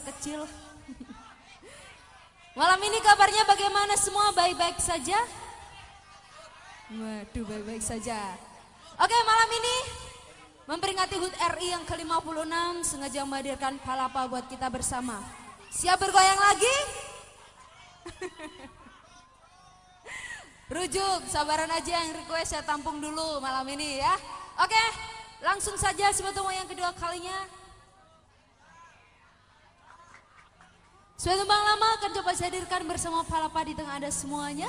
kecil. Malam ini kabarnya bagaimana semua? Baik-baik saja? Waduh, baik-baik saja. Oke, malam ini memperingati HUT RI yang ke-56 sengaja menghadirkan palapa buat kita bersama. Siap bergoyang lagi? Rujuk, sabaran aja yang request saya tampung dulu malam ini ya. Oke, langsung saja sebetulnya yang kedua kalinya. Sudah tumbang lama akan coba saya hadirkan bersama palapa di tengah ada semuanya.